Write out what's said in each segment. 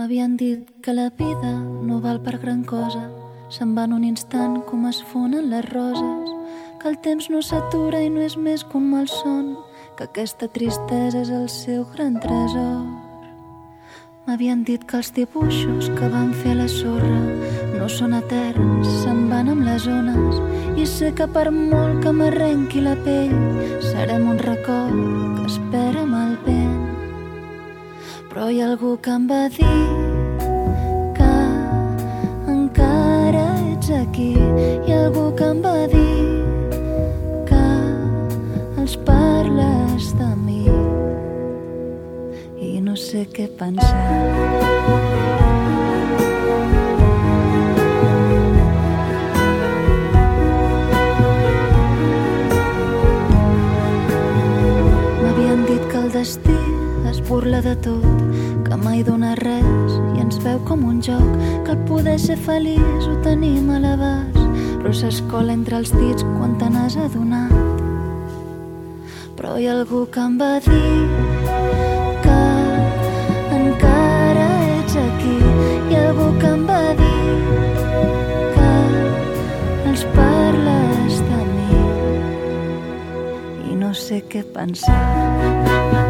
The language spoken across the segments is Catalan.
M'havien dit que la vida no val per gran cosa, se'n va en un instant com es fonen les roses, que el temps no s'atura i no és més que un malson, que aquesta tristesa és el seu gran tresor. M'havien dit que els dibuixos que van fer la sorra no són eterns, se'n van amb les ones. I sé que per molt que m'arrenqui la pell serem un record Però hi ha algú que em va dir que encara ets aquí. Hi ha algú que em va dir que els parles de mi i no sé què pensar. Es burla de tot, que mai dona res i ens veu com un joc, que el poder ser feliç ho tenim a l'abast, però s'escola entre els dits quan te n'has adonat. Però hi ha algú que em va dir que encara ets aquí. Hi ha algú que em va dir que els parles de mi i no sé què pensar.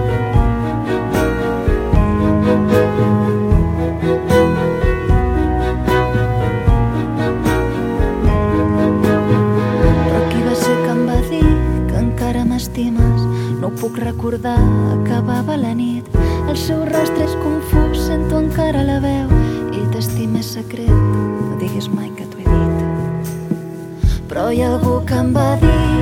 Puc recordar, acabava la nit. El seu rostre és confús, sento encara la veu i t'estime secret, no diguis mai que t'ho he dit. Però hi ha algú que em va dir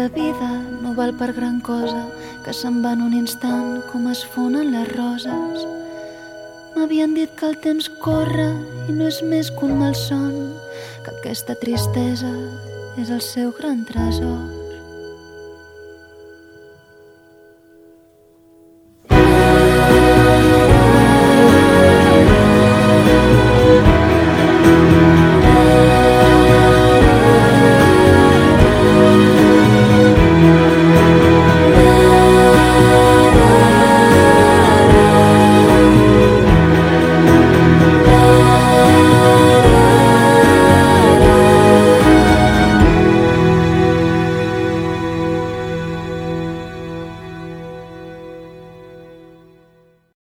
la vida no val per gran cosa, que se'n va en un instant com es fonen les roses. M'havien dit que el temps corre i no és més que un malson, que aquesta tristesa és el seu gran tresor.